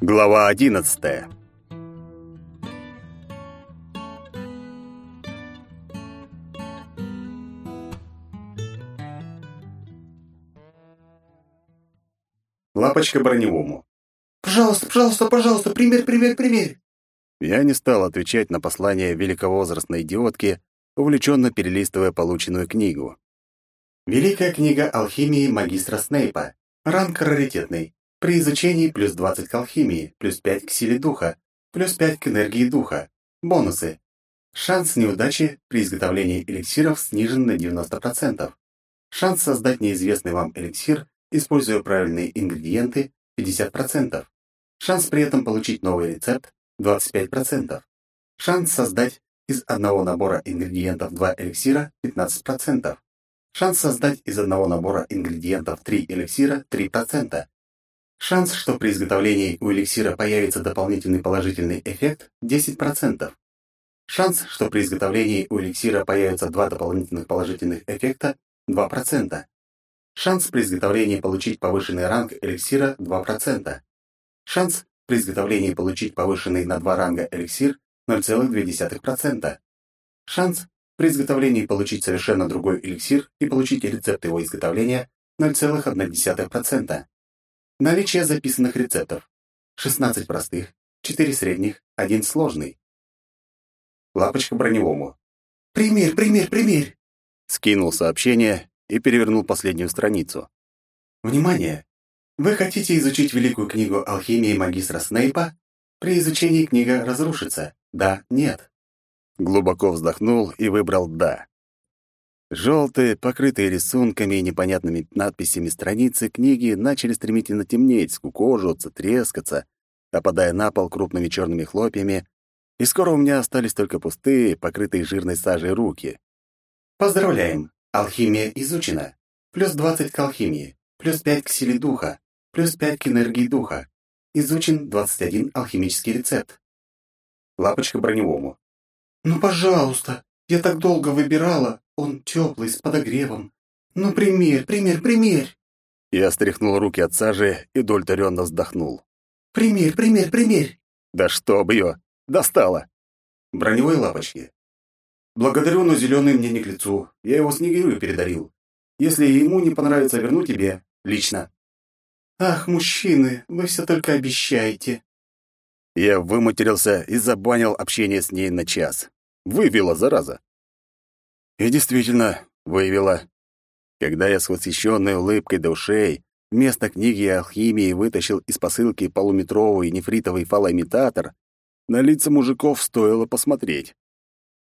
Глава одиннадцатая. Лапочка броневому. «Пожалуйста, пожалуйста, пожалуйста, примерь, примерь, примерь!» Я не стал отвечать на послание великовозрастной идиотки, увлеченно перелистывая полученную книгу. Великая книга алхимии магистра Снейпа. Ранг раритетный. При изучении плюс 20 к алхимии, плюс 5 к силе духа, плюс 5 к энергии духа. Бонусы. Шанс неудачи при изготовлении эликсиров снижен на 90%. Шанс создать неизвестный вам эликсир, используя правильные ингредиенты, 50%. Шанс при этом получить новый рецепт, 25%. Шанс создать из одного набора ингредиентов два эликсира 15%. Шанс создать из одного набора ингредиентов три эликсира 3%. Шанс, что при изготовлении у эликсира появится дополнительный положительный эффект 10%. Шанс, что при изготовлении у эликсира появятся два дополнительных положительных эффекта 2%. Шанс при изготовлении получить повышенный ранг эликсира 2%. Шанс при изготовлении получить повышенный на 2 ранга эликсир 0,2%. Шанс при изготовлении получить совершенно другой эликсир и получить рецепт его изготовления 0,1%. Наличие записанных рецептов. 16 простых, 4 средних, 1 сложный. Лапочка броневому. «Примерь, примерь, примерь!» Скинул сообщение и перевернул последнюю страницу. «Внимание! Вы хотите изучить великую книгу алхимии магистра Снейпа? При изучении книга разрушится. Да, нет. Глубоко вздохнул и выбрал «да». Желтые, покрытые рисунками и непонятными надписями страницы книги начали стремительно темнеть, скукоживаться, трескаться, опадая на пол крупными черными хлопьями, и скоро у меня остались только пустые, покрытые жирной сажей руки. Поздравляем! Алхимия изучена. Плюс 20 к алхимии, плюс 5 к силе духа, плюс 5 к энергии духа. Изучен 21 алхимический рецепт. Лапочка броневому. «Ну, пожалуйста, я так долго выбирала. Он теплый, с подогревом. Ну, примерь, примерь, примерь!» Я стряхнул руки от сажи и удовлетворенно вздохнул. «Примерь, примерь, примерь!» «Да чтоб ее! Достала!» Броневой лапочки. «Благодарю, но зеленый мне не к лицу. Я его Снегирю передарил. Если ему не понравится, верну тебе. Лично». «Ах, мужчины, вы все только обещаете». Я выматерился и забанил общение с ней на час. Вывела, зараза. И действительно, вывела. Когда я с восхищенной улыбкой до ушей вместо книги алхимии вытащил из посылки полуметровый нефритовый фалоимитатор, на лица мужиков стоило посмотреть.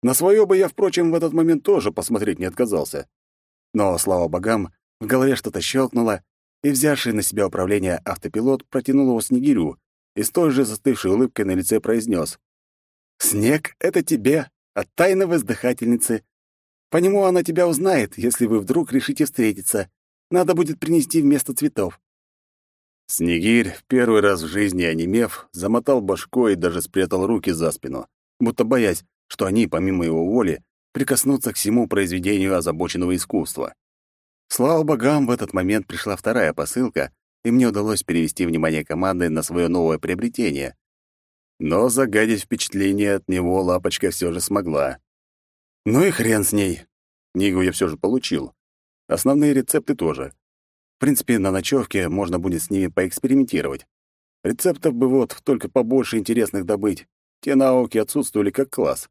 На свое бы я, впрочем, в этот момент тоже посмотреть не отказался. Но, слава богам, в голове что-то щелкнуло, и взявший на себя управление автопилот протянул его Снегирю и с той же застывшей улыбкой на лице произнес. «Снег — это тебе, от тайной воздыхательницы. По нему она тебя узнает, если вы вдруг решите встретиться. Надо будет принести вместо цветов». Снегирь, в первый раз в жизни онемев, замотал башкой и даже спрятал руки за спину, будто боясь, что они, помимо его воли, прикоснутся к всему произведению озабоченного искусства. Слава богам, в этот момент пришла вторая посылка, и мне удалось перевести внимание команды на свое новое приобретение. Но загадить впечатление от него лапочка все же смогла. Ну и хрен с ней. Книгу я все же получил. Основные рецепты тоже. В принципе, на ночевке можно будет с ними поэкспериментировать. Рецептов бы вот только побольше интересных добыть. Те науки отсутствовали как класс.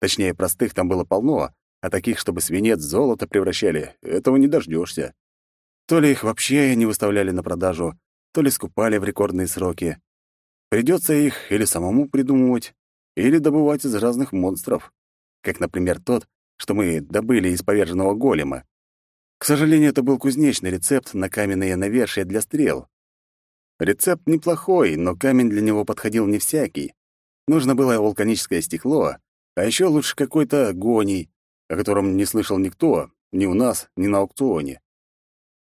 Точнее, простых там было полно, а таких, чтобы свинец в золото превращали, этого не дождешься. То ли их вообще не выставляли на продажу, то ли скупали в рекордные сроки. Придется их или самому придумывать, или добывать из разных монстров, как, например, тот, что мы добыли из поверженного голема. К сожалению, это был кузнечный рецепт на каменные навершия для стрел. Рецепт неплохой, но камень для него подходил не всякий. Нужно было вулканическое стекло, а еще лучше какой-то гоний, о котором не слышал никто, ни у нас, ни на аукционе.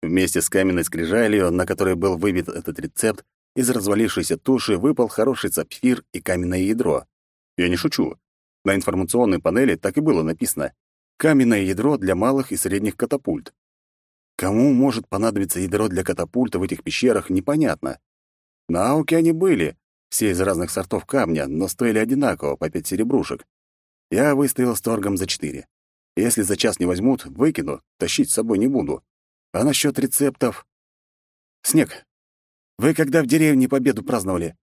Вместе с каменной скрижалью, на которой был выбит этот рецепт, из развалившейся туши выпал хороший сапфир и каменное ядро. Я не шучу. На информационной панели так и было написано «Каменное ядро для малых и средних катапульт». Кому может понадобиться ядро для катапульта в этих пещерах, непонятно. На ауке они были, все из разных сортов камня, но стоили одинаково, по пять серебрушек. Я выставил с торгом за четыре. Если за час не возьмут, выкину, тащить с собой не буду. А насчет рецептов... Снег, вы когда в деревне победу праздновали,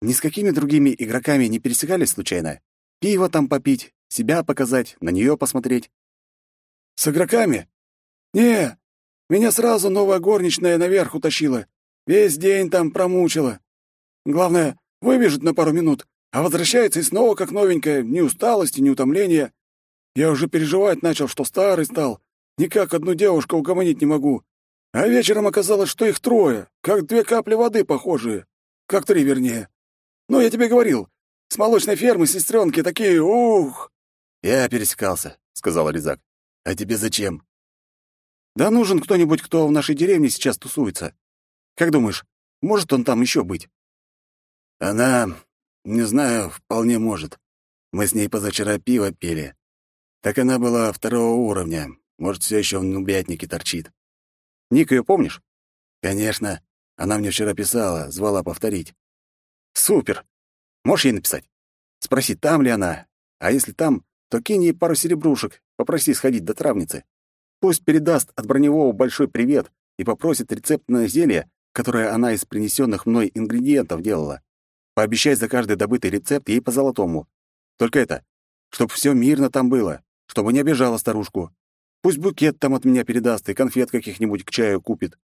ни с какими другими игроками не пересекались случайно? Пиво там попить, себя показать, на нее посмотреть. С игроками? Не, меня сразу новая горничная наверх утащила. Весь день там промучила. Главное, выбежит на пару минут, а возвращается и снова как новенькая, ни усталости, ни утомления. Я уже переживать начал, что старый стал. Никак одну девушку угомонить не могу. А вечером оказалось, что их трое, как две капли воды похожие. Как три, вернее. Ну, я тебе говорил, с молочной фермы сестренки такие, ух!» «Я пересекался», — сказал Резак. «А тебе зачем?» «Да нужен кто-нибудь, кто в нашей деревне сейчас тусуется. Как думаешь, может он там еще быть?» «Она... не знаю, вполне может. Мы с ней позавчера пиво пили. Так она была второго уровня. Может, все еще в нубятнике торчит. Ник ее помнишь? Конечно. Она мне вчера писала, звала повторить. Супер. Можешь ей написать? Спроси, там ли она. А если там, то кинь ей пару серебрушек, попроси сходить до травницы. Пусть передаст от броневого большой привет и попросит рецептное зелье, которое она из принесенных мной ингредиентов делала. Пообещай за каждый добытый рецепт ей по золотому. Только это, чтоб все мирно там было чтобы не обижала старушку. Пусть букет там от меня передаст и конфет каких-нибудь к чаю купит.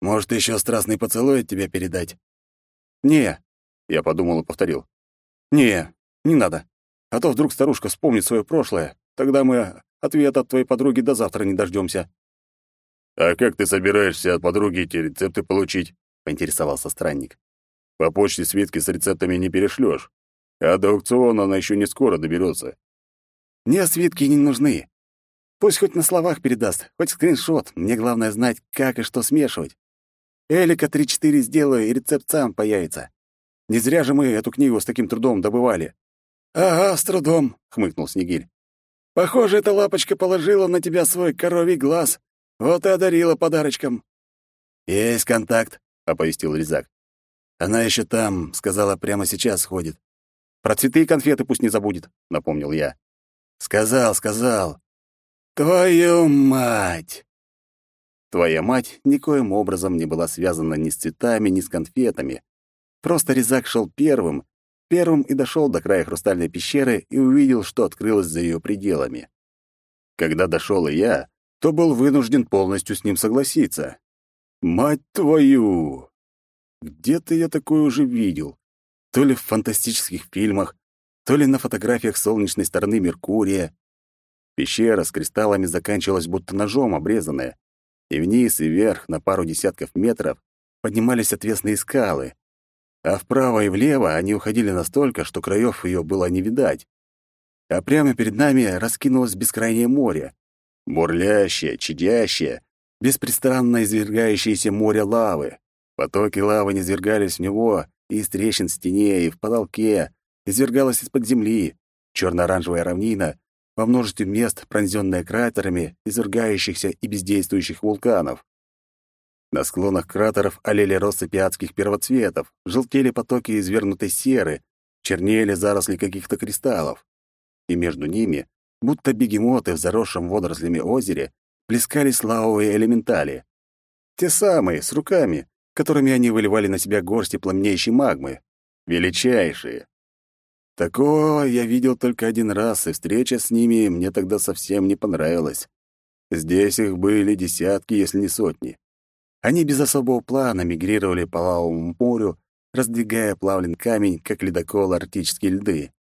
Может, еще страстный поцелуй от тебя передать? Не, я подумал и повторил. Не, не надо. А то вдруг старушка вспомнит свое прошлое. Тогда мы ответ от твоей подруги до завтра не дождемся. А как ты собираешься от подруги эти рецепты получить? поинтересовался странник. По почте свитки с рецептами не перешлешь, а до аукциона она еще не скоро доберется. Мне свитки не нужны. Пусть хоть на словах передаст, хоть скриншот. Мне главное знать, как и что смешивать. Элика 3-4 сделаю, и рецепт сам появится. Не зря же мы эту книгу с таким трудом добывали. «Ага, с трудом», — хмыкнул Снегирь. «Похоже, эта лапочка положила на тебя свой коровий глаз. Вот и одарила подарочком». «Есть контакт», — оповестил Резак. «Она еще там, сказала, прямо сейчас ходит». «Про цветы и конфеты пусть не забудет», — напомнил я. Сказал, сказал. Твою мать! Твоя мать никоим образом не была связана ни с цветами, ни с конфетами. Просто Резак шел первым, первым и дошел до края хрустальной пещеры и увидел, что открылось за ее пределами. Когда дошел и я, то был вынужден полностью с ним согласиться. Мать твою! Где-то я такое уже видел. То ли в фантастических фильмах, то ли на фотографиях солнечной стороны Меркурия. Пещера с кристаллами заканчивалась будто ножом обрезанная, и вниз и вверх на пару десятков метров поднимались отвесные скалы, а вправо и влево они уходили настолько, что краев ее было не видать. А прямо перед нами раскинулось бескрайнее море, бурлящее, чадящее, беспрестанно извергающееся море лавы. Потоки лавы низвергались в него и из трещин в стене, и в потолке, извергалась из-под земли, черно-оранжевая равнина, во множестве мест, пронзённая кратерами извергающихся и бездействующих вулканов. На склонах кратеров олели россыпи адских первоцветов, желтели потоки извергнутой серы, чернели заросли каких-то кристаллов. И между ними, будто бегемоты в заросшем водорослями озере, плескались лавовые элементали. Те самые, с руками, которыми они выливали на себя горсти пламенеющей магмы. Величайшие. Такого я видел только один раз, и встреча с ними мне тогда совсем не понравилась. Здесь их были десятки, если не сотни. Они без особого плана мигрировали по лавовому морю, раздвигая плавлен камень, как ледокол арктические льды.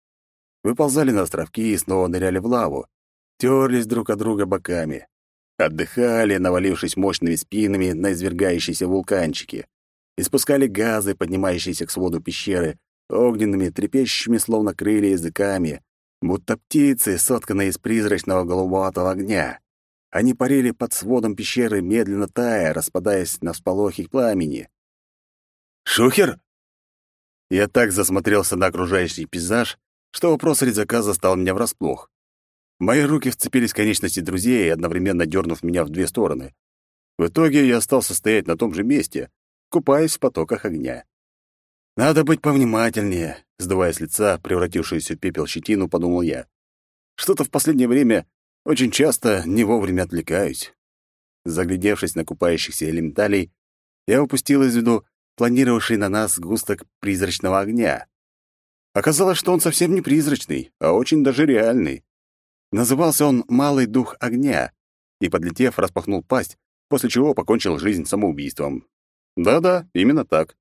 Выползали на островки и снова ныряли в лаву, терлись друг от друга боками, отдыхали, навалившись мощными спинами на извергающиеся вулканчики, испускали газы, поднимающиеся к своду пещеры, огненными, трепещущими, словно крылья языками, будто птицы, сотканные из призрачного голубоватого огня. Они парили под сводом пещеры, медленно тая, распадаясь на всполохи пламени. «Шухер?» Я так засмотрелся на окружающий пейзаж, что вопрос резака застал меня врасплох. Мои руки вцепились в конечности друзей, одновременно дернув меня в две стороны. В итоге я остался стоять на том же месте, купаясь в потоках огня. Надо быть повнимательнее, сдувая с лица превратившуюся в пепел щетину, подумал я. Что-то в последнее время очень часто не вовремя отвлекаюсь. Заглядевшись на купающихся элементалей, я упустил из виду планировавший на нас густок призрачного огня. Оказалось, что он совсем не призрачный, а очень даже реальный. Назывался он «Малый дух огня» и, подлетев, распахнул пасть, после чего покончил жизнь самоубийством. Да-да, именно так.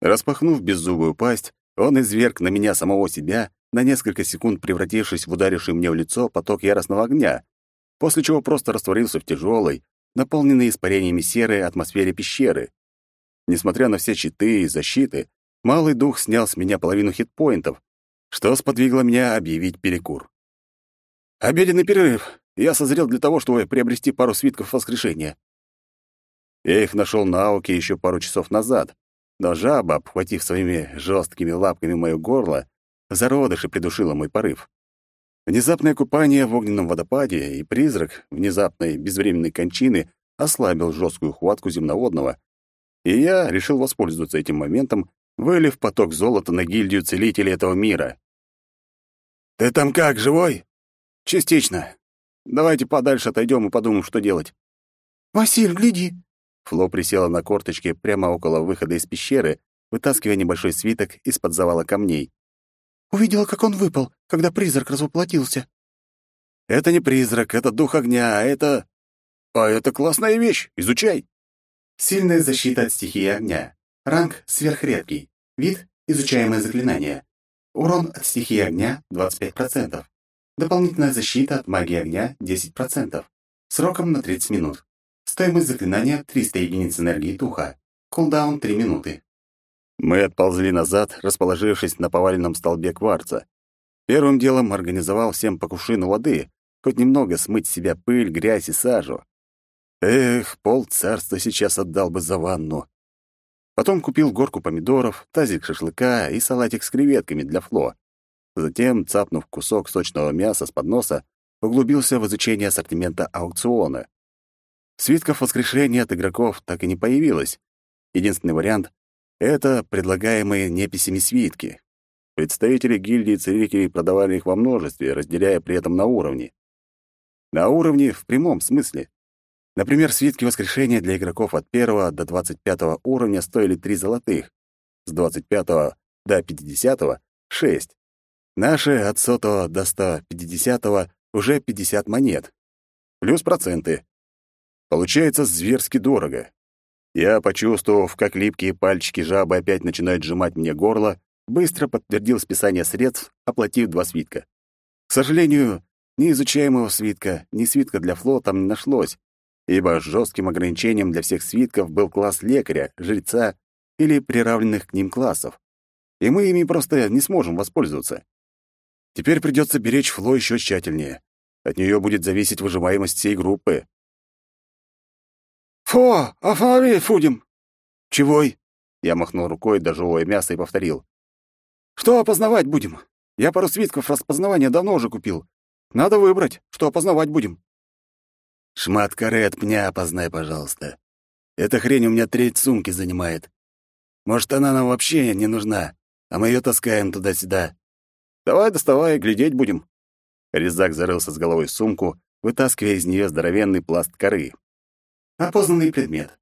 Распахнув беззубую пасть, он изверг на меня самого себя, на несколько секунд превратившись в ударивший мне в лицо поток яростного огня, после чего просто растворился в тяжелой, наполненной испарениями серой атмосфере пещеры. Несмотря на все щиты и защиты, малый дух снял с меня половину хитпоинтов, что сподвигло меня объявить перекур. «Обеденный перерыв. Я созрел для того, чтобы приобрести пару свитков воскрешения». Я их нашел на Ауке еще пару часов назад, но жаба, обхватив своими жесткими лапками мое горло, зародыши придушила мой порыв. Внезапное купание в огненном водопаде и призрак внезапной безвременной кончины ослабил жесткую хватку земноводного, и я решил воспользоваться этим моментом, вылив поток золота на гильдию целителей этого мира. «Ты там как, живой?» «Частично. Давайте подальше отойдем и подумаем, что делать». «Василь, гляди!» Фло присела на корточки прямо около выхода из пещеры, вытаскивая небольшой свиток из-под завала камней. «Увидела, как он выпал, когда призрак развоплотился». «Это не призрак, это дух огня, а это...» «А это классная вещь, изучай!» Сильная защита от стихии огня. Ранг сверхредкий. Вид — изучаемое заклинание. Урон от стихии огня — 25%. Дополнительная защита от магии огня — 10%. Сроком на 30 минут. Стоимость заклинания — 300 единиц энергии духа. Кулдаун — 3 минуты. Мы отползли назад, расположившись на поваленном столбе кварца. Первым делом организовал всем по кувшину воды, хоть немного смыть с себя пыль, грязь и сажу. Эх, пол царства сейчас отдал бы за ванну. Потом купил горку помидоров, тазик шашлыка и салатик с креветками для Фло. Затем, цапнув кусок сочного мяса с подноса, углубился в изучение ассортимента аукциона. Свитков воскрешения от игроков так и не появилось. Единственный вариант — это предлагаемые неписями свитки. Представители гильдии целителей продавали их во множестве, разделяя при этом на уровни. На уровне в прямом смысле. Например, свитки воскрешения для игроков от 1 до 25 уровня стоили 3 золотых, с 25 до 50 — 6. Наши от 100 до 150 уже 50 монет. Плюс проценты. Получается зверски дорого. Я, почувствовав, как липкие пальчики жабы опять начинают сжимать мне горло, быстро подтвердил списание средств, оплатив два свитка. К сожалению, ни изучаемого свитка, ни свитка для флота не нашлось, ибо жестким ограничением для всех свитков был класс лекаря, жреца или приравненных к ним классов, и мы ими просто не сможем воспользоваться. Теперь придется беречь Фло еще тщательнее. От нее будет зависеть выживаемость всей группы. «Фу, останови, Фудим!» «Чегой?» Я махнул рукой, дожевывая мясо, и повторил. «Что опознавать будем? Я пару свитков распознавания давно уже купил. Надо выбрать, что опознавать будем». Шмат коры от пня опознай, пожалуйста. Эта хрень у меня треть сумки занимает. Может, она нам вообще не нужна, а мы ее таскаем туда-сюда. Давай доставай, глядеть будем. Резак зарылся с головой в сумку, вытаскивая из нее здоровенный пласт коры. Опознанный предмет.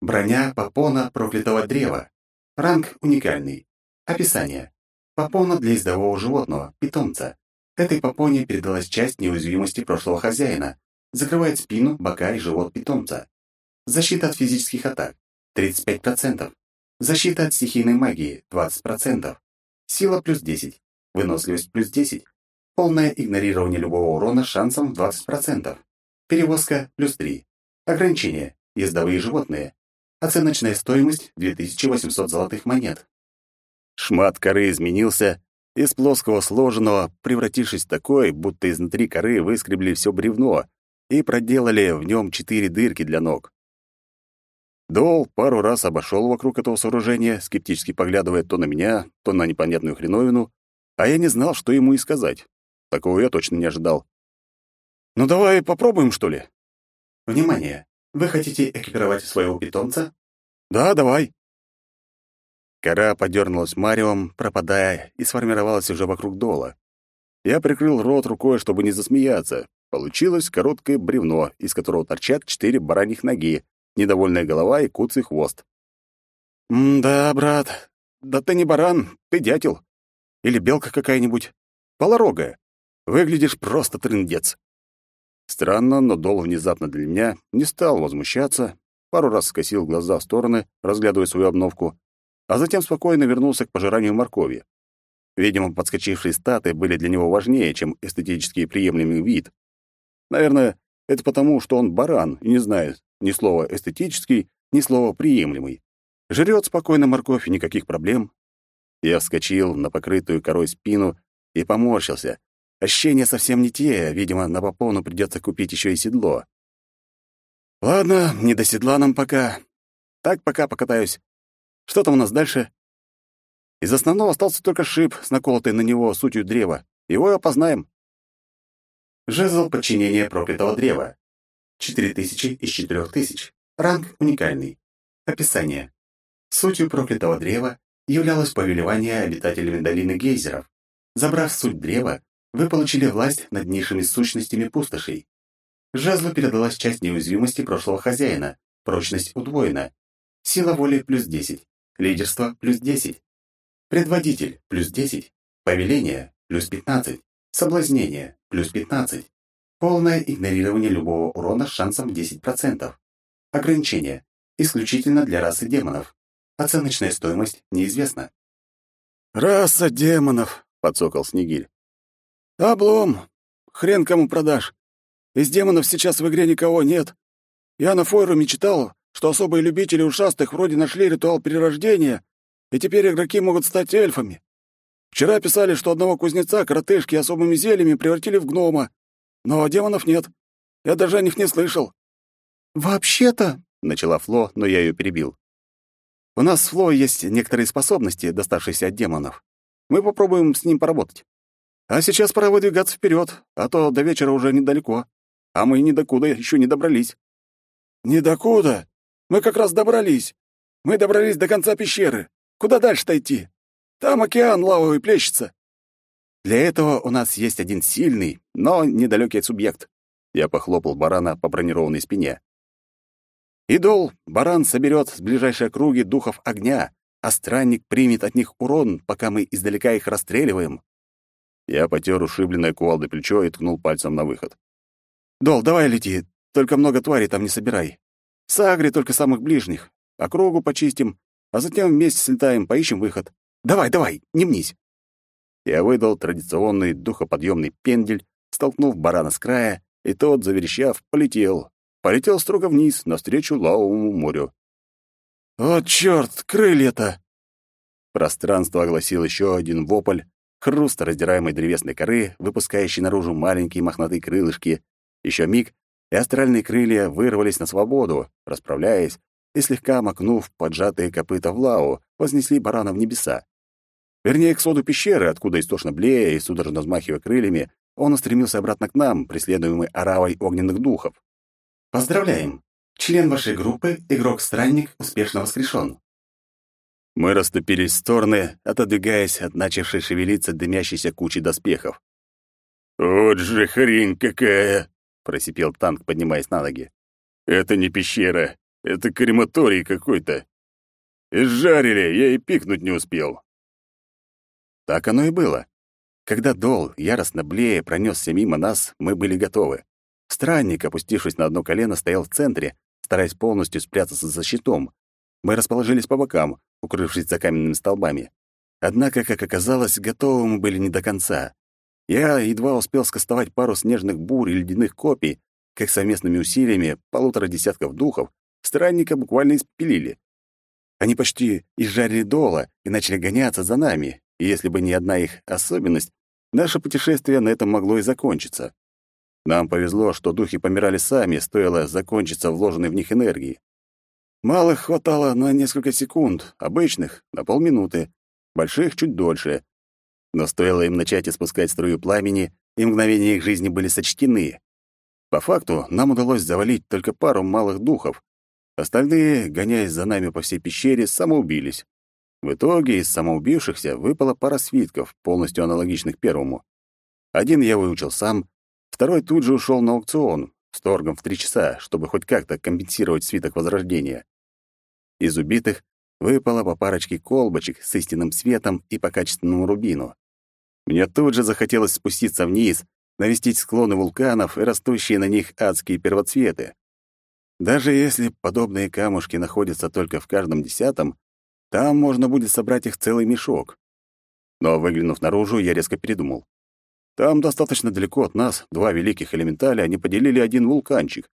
Броня попона проклятого древа. Ранг уникальный. Описание. Попона для ездового животного, питомца. Этой попоне передалась часть неуязвимости прошлого хозяина, Закрывает спину, бока и живот питомца. Защита от физических атак – 35%. Защита от стихийной магии – 20%. Сила плюс 10. Выносливость плюс 10. Полное игнорирование любого урона шансом в 20%. Перевозка плюс 3. Ограничение. Ездовые животные. Оценочная стоимость – 2800 золотых монет. Шмат коры изменился, из плоского сложенного, превратившись в такой, будто изнутри коры выскребли все бревно, и проделали в нем четыре дырки для ног. Дол пару раз обошел вокруг этого сооружения, скептически поглядывая то на меня, то на непонятную хреновину, а я не знал, что ему и сказать. Такого я точно не ожидал. «Ну давай попробуем, что ли?» «Внимание! Вы хотите экипировать своего питомца?» «Да, давай». Кора подернулась маревом, пропадая, и сформировалась уже вокруг дола. Я прикрыл рот рукой, чтобы не засмеяться. Получилось короткое бревно, из которого торчат четыре бараньих ноги, недовольная голова и куцый хвост. «Да, брат, да ты не баран, ты дятел. Или белка какая-нибудь. Полорогая. Выглядишь просто трындец». Странно, но Дол внезапно для меня не стал возмущаться, пару раз скосил глаза в стороны, разглядывая свою обновку, а затем спокойно вернулся к пожиранию моркови. Видимо, подскочившие статы были для него важнее, чем эстетически приемлемый вид. Наверное, это потому, что он баран и не знает ни слова «эстетический», ни слова «приемлемый». Жрет спокойно морковь, никаких проблем. Я вскочил на покрытую корой спину и поморщился. Ощущения совсем не те, видимо, на попону придется купить еще и седло. Ладно, не до седла нам пока. Так пока покатаюсь. Что там у нас дальше? Из основного остался только шип с наколотой на него сутью древа. Его и опознаем. Жезл подчинения проклятого древа. 4000 из 4000. Ранг уникальный. Описание. Сутью проклятого древа являлось повелевание обитателями долины гейзеров. Забрав суть древа, вы получили власть над низшими сущностями пустошей. Жезлу передалась часть неуязвимости прошлого хозяина, прочность удвоена, сила воли плюс 10, лидерство плюс 10, предводитель плюс 10, повеление плюс 15, соблазнение плюс 15, полное игнорирование любого урона с шансом 10%, ограничение. Исключительно для расы демонов, оценочная стоимость неизвестна. «Раса демонов», — подсокал Снегирь. «Облом! Хрен кому продашь. Из демонов сейчас в игре никого нет. Я на форуме читал, что особые любители ушастых вроде нашли ритуал перерождения, и теперь игроки могут стать эльфами. Вчера писали, что одного кузнеца коротышки особыми зельями превратили в гнома, но демонов нет. Я даже о них не слышал». «Вообще-то...» — начала Фло, но я ее перебил. «У нас с Фло есть некоторые способности, доставшиеся от демонов. Мы попробуем с ним поработать. А сейчас пора выдвигаться вперед, а то до вечера уже недалеко. А мы ни докуда еще не добрались. Не докуда? Мы как раз добрались. Мы добрались до конца пещеры. Куда дальше-то идти? Там океан лавовый плещется. Для этого у нас есть один сильный, но недалекий субъект. Я похлопал барана по бронированной спине. Идол, баран соберет с ближайшей округи духов огня, а странник примет от них урон, пока мы издалека их расстреливаем. Я потер ушибленное кувалдой плечо и ткнул пальцем на выход. «Дол, давай лети, только много тварей там не собирай. Сагри только самых ближних. Округу почистим, а затем вместе слетаем, поищем выход. Давай, давай, не мнись!» Я выдал традиционный духоподъемный пендель, столкнув барана с края, и тот, заверещав, полетел. Полетел строго вниз, навстречу лавовому морю. «О, чёрт, крылья-то!» Пространство огласил еще один вопль, хруст раздираемой древесной коры, выпускающей наружу маленькие мохнатые крылышки. Еще миг, и астральные крылья вырвались на свободу, расправляясь, и слегка макнув поджатые копыта в лаву, вознесли барана в небеса. Вернее, к своду пещеры, откуда истошно блея и судорожно взмахивая крыльями, он устремился обратно к нам, преследуемый оравой огненных духов. «Поздравляем! Член вашей группы, игрок-странник, успешно воскрешен. Мы расступились в стороны, отодвигаясь от начавшей шевелиться дымящейся кучи доспехов. «Вот же хрень какая!» — просипел танк, поднимаясь на ноги. «Это не пещера, это крематорий какой-то. Изжарили, я и пикнуть не успел». Так оно и было. Когда Дол, яростно блея, пронесся мимо нас, мы были готовы. Странник, опустившись на одно колено, стоял в центре, стараясь полностью спрятаться за щитом. Мы расположились по бокам, укрывшись за каменными столбами. Однако, как оказалось, готовы мы были не до конца. Я едва успел скостовать пару снежных бурь и ледяных копий, как совместными усилиями полутора десятков духов странника буквально испилили. Они почти изжарили дола и начали гоняться за нами, и если бы не одна их особенность, наше путешествие на этом могло и закончиться. Нам повезло, что духи помирали сами, стоило закончиться вложенной в них энергии. Малых хватало на несколько секунд, обычных — на полминуты, больших — чуть дольше. Но стоило им начать испускать струю пламени, и мгновения их жизни были сочтены. По факту, нам удалось завалить только пару малых духов. Остальные, гоняясь за нами по всей пещере, самоубились. В итоге из самоубившихся выпала пара свитков, полностью аналогичных первому. Один я выучил сам, второй тут же ушел на аукцион, с торгом в три часа, чтобы хоть как-то компенсировать свиток Возрождения. Из убитых выпало по парочке колбочек с истинным светом и по качественному рубину. Мне тут же захотелось спуститься вниз, навестить склоны вулканов и растущие на них адские первоцветы. Даже если подобные камушки находятся только в каждом десятом, там можно будет собрать их целый мешок. Но, выглянув наружу, я резко передумал. Там достаточно далеко от нас два великих элементаля, они поделили один вулканчик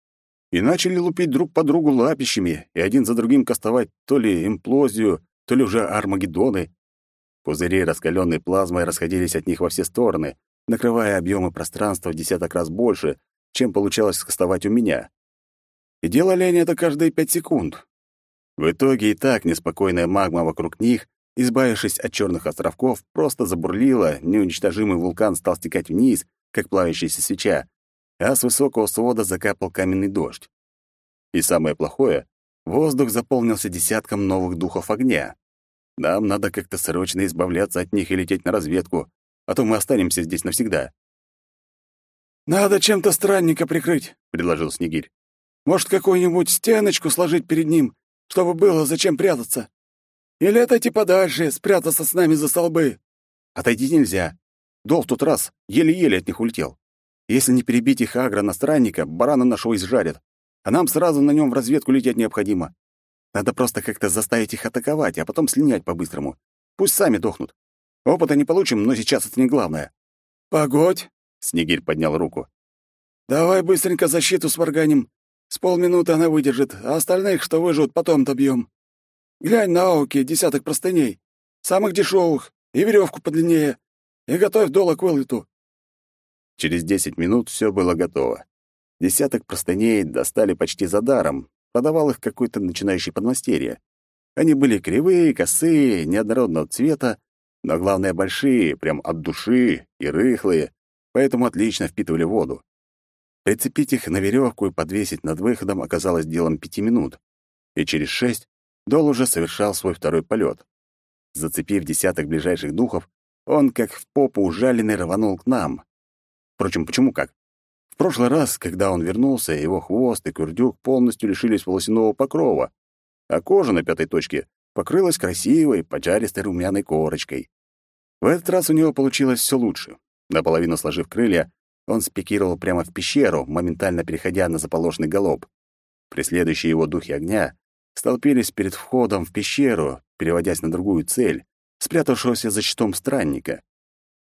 и начали лупить друг по другу лапищами и один за другим кастовать то ли имплозию, то ли уже армагеддоны. Пузыри раскаленной плазмой расходились от них во все стороны, накрывая объемы пространства в десяток раз больше, чем получалось скастовать у меня. И делали они это каждые пять секунд. В итоге и так неспокойная магма вокруг них, избавившись от черных островков, просто забурлила, неуничтожимый вулкан стал стекать вниз, как плавящаяся свеча, а с высокого свода закапал каменный дождь. И самое плохое — воздух заполнился десятком новых духов огня. Нам надо как-то срочно избавляться от них и лететь на разведку, а то мы останемся здесь навсегда. «Надо чем-то странника прикрыть», — предложил Снегирь. «Может, какую-нибудь стеночку сложить перед ним, чтобы было зачем прятаться? Или отойти подальше, спрятаться с нами за столбы?» «Отойти нельзя. Дол в тот раз еле-еле от них улетел. Если не перебить их агро на странника, барана нашего изжарят, а нам сразу на нем в разведку лететь необходимо. Надо просто как-то заставить их атаковать, а потом слинять по-быстрому. Пусть сами дохнут. Опыта не получим, но сейчас это не главное. Погодь, Снегирь поднял руку. Давай быстренько защиту сварганим. С полминуты она выдержит, а остальных, что выживут, потом добьем. Глянь на ауки, десяток простыней. Самых дешевых, и веревку подлиннее. И готовь доло к вылету. Через десять минут все было готово. Десяток простыней достали почти за даром, подавал их какой-то начинающий подмастерье. Они были кривые, косые, неоднородного цвета, но главное большие, прям от души и рыхлые, поэтому отлично впитывали воду. Прицепить их на веревку и подвесить над выходом оказалось делом пяти минут, и через шесть Дол уже совершал свой второй полет. Зацепив десяток ближайших духов, он, как в попу ужаленный, рванул к нам. Впрочем, почему как? В прошлый раз, когда он вернулся, его хвост и курдюк полностью лишились волосяного покрова, а кожа на пятой точке покрылась красивой, поджаристой румяной корочкой. В этот раз у него получилось все лучше. Наполовину сложив крылья, он спикировал прямо в пещеру, моментально переходя на заположенный галоп. Преследующие его духи огня столпились перед входом в пещеру, переводясь на другую цель, спрятавшегося за щитом странника.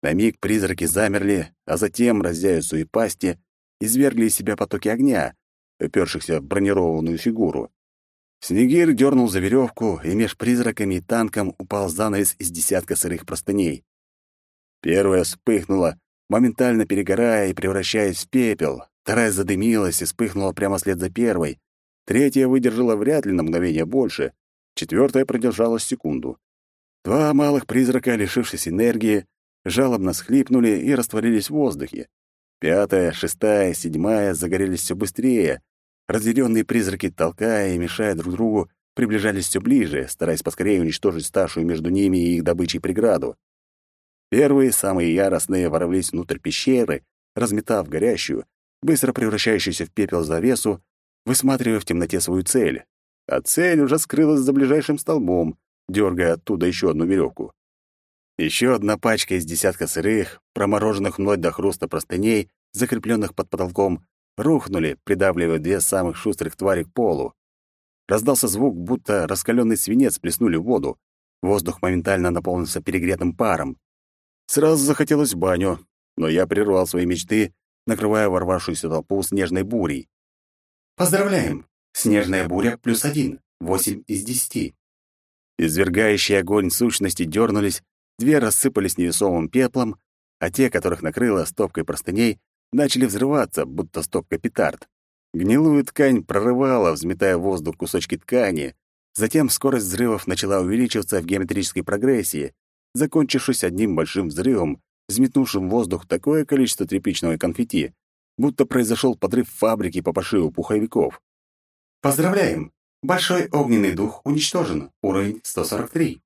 На миг призраки замерли, а затем, разъяя свои пасти, извергли из себя потоки огня, упершихся в бронированную фигуру. Снегир дернул за веревку, и меж призраками и танком упал занавес из десятка сырых простыней. Первая вспыхнула, моментально перегорая и превращаясь в пепел. Вторая задымилась и вспыхнула прямо след за первой. Третья выдержала вряд ли на мгновение больше. Четвертая продержалась секунду. Два малых призрака, лишившись энергии, жалобно схлипнули и растворились в воздухе. Пятая, шестая, седьмая загорелись все быстрее, Разъяренные призраки, толкая и мешая друг другу, приближались все ближе, стараясь поскорее уничтожить ставшую между ними и их добычей преграду. Первые, самые яростные, ворвались внутрь пещеры, разметав горящую, быстро превращающуюся в пепел завесу, высматривая в темноте свою цель. А цель уже скрылась за ближайшим столбом, дергая оттуда еще одну веревку. Еще одна пачка из десятка сырых, промороженных вновь до хруста простыней, закрепленных под потолком, рухнули, придавливая две самых шустрых твари к полу. Раздался звук, будто раскаленный свинец плеснули в воду. Воздух моментально наполнился перегретым паром. Сразу захотелось в баню, но я прервал свои мечты, накрывая ворвавшуюся толпу снежной бурей. «Поздравляем! Снежная буря плюс один, восемь из десяти». Извергающие огонь сущности дернулись, две рассыпались невесомым пеплом, а те, которых накрыло стопкой простыней, начали взрываться, будто стопка петард. Гнилую ткань прорывала, взметая в воздух кусочки ткани. Затем скорость взрывов начала увеличиваться в геометрической прогрессии, закончившись одним большим взрывом, взметнувшим в воздух такое количество тряпичного конфетти, будто произошел подрыв фабрики по пошиву пуховиков. Поздравляем! Большой огненный дух уничтожен. Уровень 143.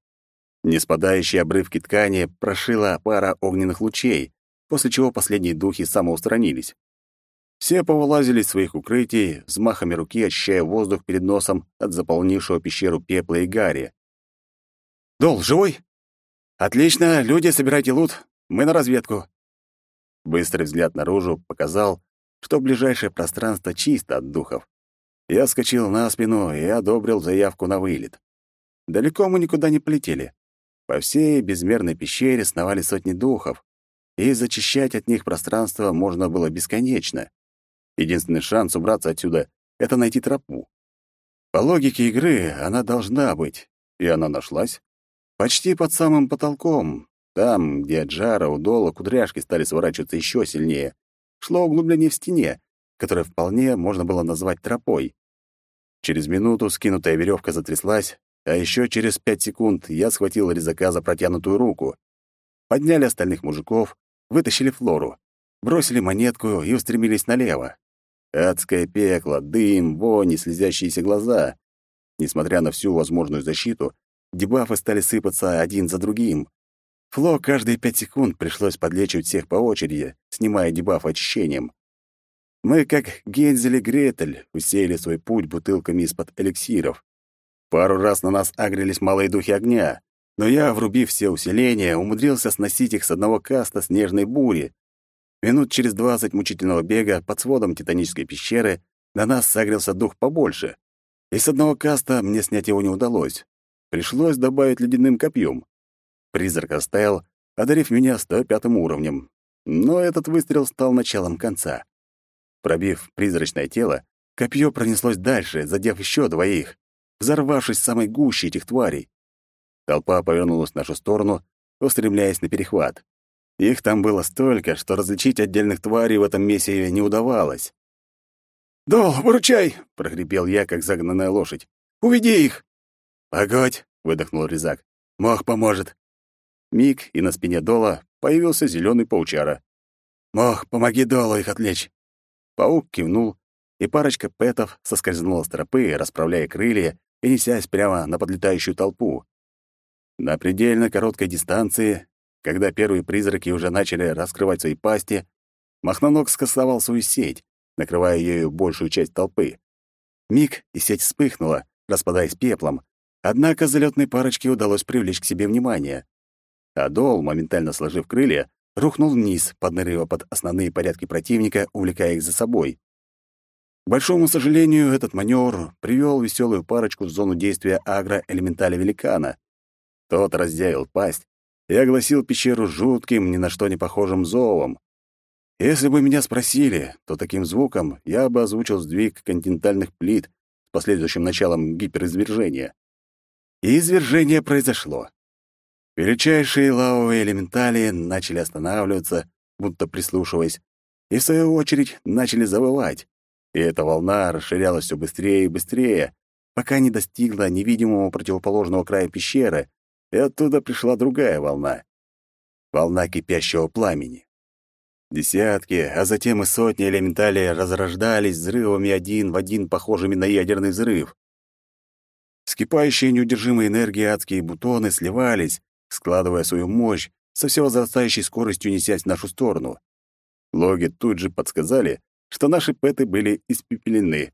Неспадающие обрывки ткани прошила пара огненных лучей, после чего последние духи самоустранились. Все повылазили из своих укрытий, взмахами руки очищая воздух перед носом от заполнившего пещеру пепла и гари. «Дол, живой?» «Отлично, люди, собирайте лут. Мы на разведку». Быстрый взгляд наружу показал, что ближайшее пространство чисто от духов. Я скочил на спину и одобрил заявку на вылет. Далеко мы никуда не полетели. По всей безмерной пещере сновали сотни духов, и зачищать от них пространство можно было бесконечно. Единственный шанс убраться отсюда — это найти тропу. По логике игры она должна быть, и она нашлась. Почти под самым потолком, там, где от жара у дола кудряшки стали сворачиваться еще сильнее, шло углубление в стене, которое вполне можно было назвать тропой. Через минуту скинутая веревка затряслась, а еще через пять секунд я схватил резака за протянутую руку. Подняли остальных мужиков, вытащили Флору, бросили монетку и устремились налево. Адское пекло, дым, вонь слезящиеся глаза. Несмотря на всю возможную защиту, дебафы стали сыпаться один за другим. Фло каждые пять секунд пришлось подлечивать всех по очереди, снимая дебаф очищением. Мы, как Гензель и Гретель, усеяли свой путь бутылками из-под эликсиров. Пару раз на нас агрились малые духи огня, но я, врубив все усиления, умудрился сносить их с одного каста снежной бури, Минут через двадцать мучительного бега под сводом титанической пещеры на нас согрелся дух побольше. И с одного каста мне снять его не удалось. Пришлось добавить ледяным копьем. Призрак оставил, одарив меня 105 уровнем. Но этот выстрел стал началом конца. Пробив призрачное тело, копье пронеслось дальше, задев еще двоих, взорвавшись самой гуще этих тварей. Толпа повернулась в нашу сторону, устремляясь на перехват. Их там было столько, что различить отдельных тварей в этом месиве не удавалось. «Дол, выручай!» — прохрипел я, как загнанная лошадь. «Уведи их!» «Погодь!» — выдохнул Резак. «Мох поможет!» Миг, и на спине Дола появился зеленый паучара. «Мох, помоги Долу их отвлечь!» Паук кивнул, и парочка пэтов соскользнула с тропы, расправляя крылья и несясь прямо на подлетающую толпу. На предельно короткой дистанции когда первые призраки уже начали раскрывать свои пасти, Махноног скосовал свою сеть, накрывая ею большую часть толпы. Миг, и сеть вспыхнула, распадаясь пеплом, однако залетной парочке удалось привлечь к себе внимание. Адол, моментально сложив крылья, рухнул вниз, поднырывая под основные порядки противника, увлекая их за собой. К большому сожалению, этот маневр привел веселую парочку в зону действия агроэлементаля великана. Тот раздявил пасть, и огласил пещеру жутким, ни на что не похожим зовом. Если бы меня спросили, то таким звуком я бы озвучил сдвиг континентальных плит с последующим началом гиперизвержения. И извержение произошло. Величайшие лавовые элементали начали останавливаться, будто прислушиваясь, и, в свою очередь, начали завывать. И эта волна расширялась все быстрее и быстрее, пока не достигла невидимого противоположного края пещеры, и оттуда пришла другая волна. Волна кипящего пламени. Десятки, а затем и сотни элементалей разрождались взрывами один в один, похожими на ядерный взрыв. Вскипающие неудержимой энергии адские бутоны сливались, складывая свою мощь, со все возрастающей скоростью несясь в нашу сторону. Логи тут же подсказали, что наши пэты были испепелены.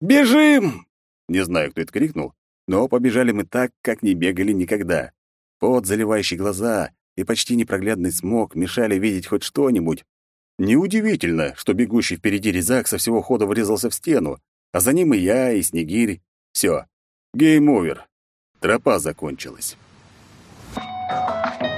«Бежим!» Не знаю, кто это крикнул, но побежали мы так, как не бегали никогда. Пот, заливающий глаза, и почти непроглядный смог мешали видеть хоть что-нибудь. Неудивительно, что бегущий впереди резак со всего хода врезался в стену, а за ним и я, и Снегирь. Все, game over. Тропа закончилась. Bye.